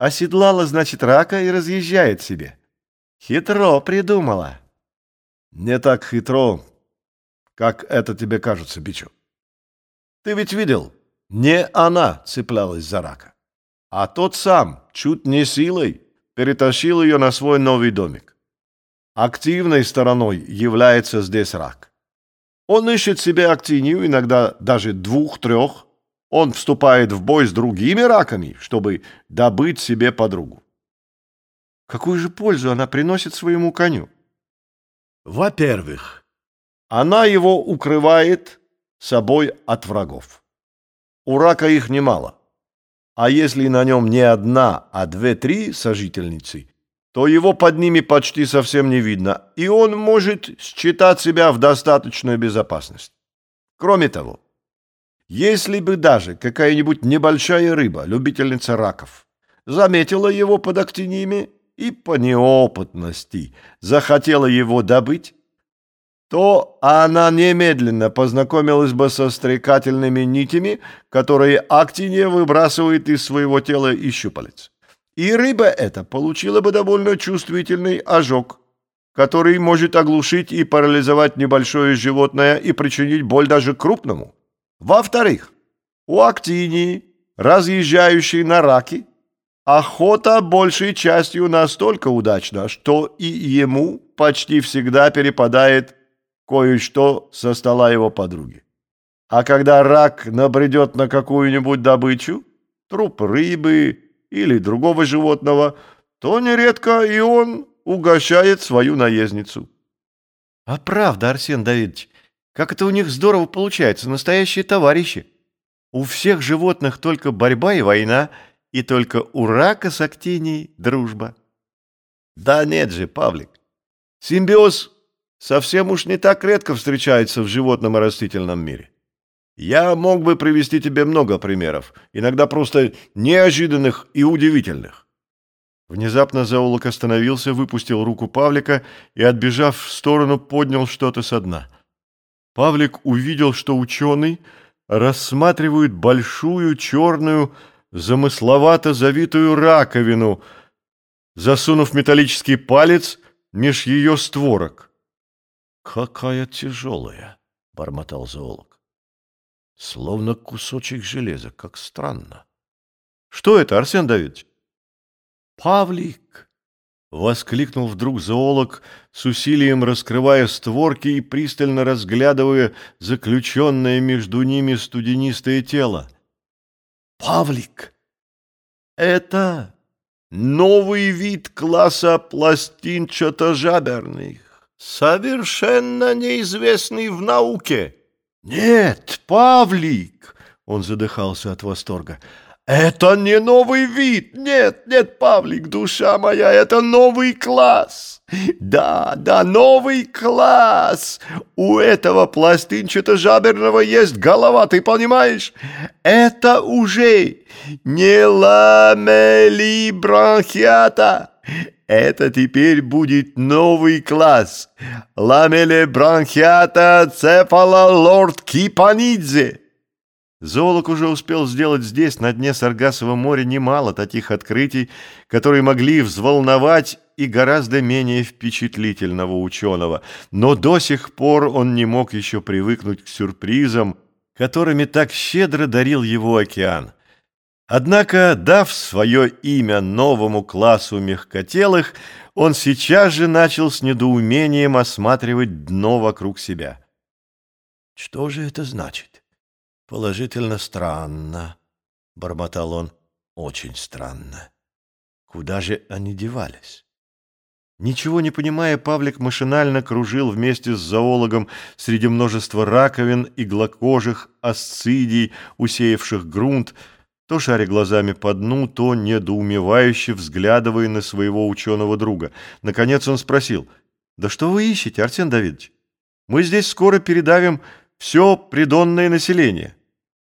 Оседлала, значит, рака и разъезжает себе. Хитро придумала. Не так хитро, как это тебе кажется, Бичу. Ты ведь видел, не она цеплялась за рака, а тот сам, чуть не силой, перетащил ее на свой новый домик. Активной стороной является здесь рак. Он ищет себе актинию, иногда даже двух-трех. Он вступает в бой с другими раками, чтобы добыть себе подругу. Какую же пользу она приносит своему коню? Во-первых, она его укрывает собой от врагов. У рака их немало. А если на нем не одна, а две-три сожительницы, то его под ними почти совсем не видно, и он может считать себя в достаточной безопасности. Кроме того, если бы даже какая-нибудь небольшая рыба, любительница раков, заметила его под актиниями и по неопытности захотела его добыть, то она немедленно познакомилась бы со стрекательными нитями, которые актиния выбрасывает из своего тела и щупалец. И рыба эта получила бы довольно чувствительный ожог, который может оглушить и парализовать небольшое животное и причинить боль даже крупному. Во-вторых, у актинии, разъезжающей на раки, охота большей частью настолько удачна, что и ему почти всегда перепадает кое-что со стола его подруги. А когда рак набредет на какую-нибудь добычу, труп рыбы или другого животного, то нередко и он угощает свою наездницу. А правда, Арсен Давидович, как это у них здорово получается, настоящие товарищи. У всех животных только борьба и война, и только у рака с актинией дружба. Да нет же, Павлик. Симбиоз совсем уж не так редко встречается в животном и растительном мире. Я мог бы привести тебе много примеров, иногда просто неожиданных и удивительных. Внезапно зоолог остановился, выпустил руку Павлика и, отбежав в сторону, поднял что-то со дна. Павлик увидел, что ученый рассматривает большую черную, замысловато завитую раковину, засунув металлический палец меж ее створок. «Какая тяжелая!» — бормотал зоолог. «Словно кусочек железа, как странно». «Что это, Арсен Давидович?» «Павлик!» — воскликнул вдруг зоолог, с усилием раскрывая створки и пристально разглядывая заключенное между ними студенистое тело. «Павлик! Это новый вид класса пластинчато-жаберных совершенно неизвестный в науке. Нет, Павлик, он задыхался от восторга. Это не новый вид. Нет, нет, Павлик, душа моя, это новый класс. Да, да, новый класс. У этого пластинчато-жаберного есть голова, ты понимаешь? Это уже не ламели бронхиата. Это теперь будет новый класс. Ламеле бронхиата цефала лорд Кипанидзе. Зоолог уже успел сделать здесь, на дне Саргасового моря, немало таких открытий, которые могли взволновать и гораздо менее впечатлительного ученого. Но до сих пор он не мог еще привыкнуть к сюрпризам, которыми так щедро дарил его океан. Однако, дав свое имя новому классу мягкотелых, он сейчас же начал с недоумением осматривать дно вокруг себя. «Что же это значит? Положительно странно», — бормотал он. «Очень странно. Куда же они девались?» Ничего не понимая, Павлик машинально кружил вместе с зоологом среди множества раковин, иглокожих, асцидий, усеявших грунт, то шаря глазами по дну, то недоумевающе взглядывая на своего ученого друга. Наконец он спросил, «Да что вы ищете, Арсен Давидович? Мы здесь скоро передавим все придонное население».